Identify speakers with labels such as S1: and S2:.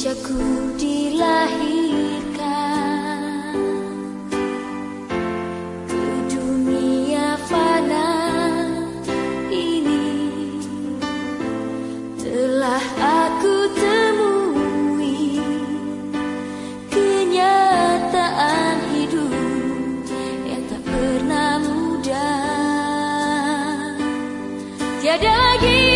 S1: Tidak dilahirkan. Telah temui. Kenyataan hidup Yang tak pernah mudah. Tiada lagi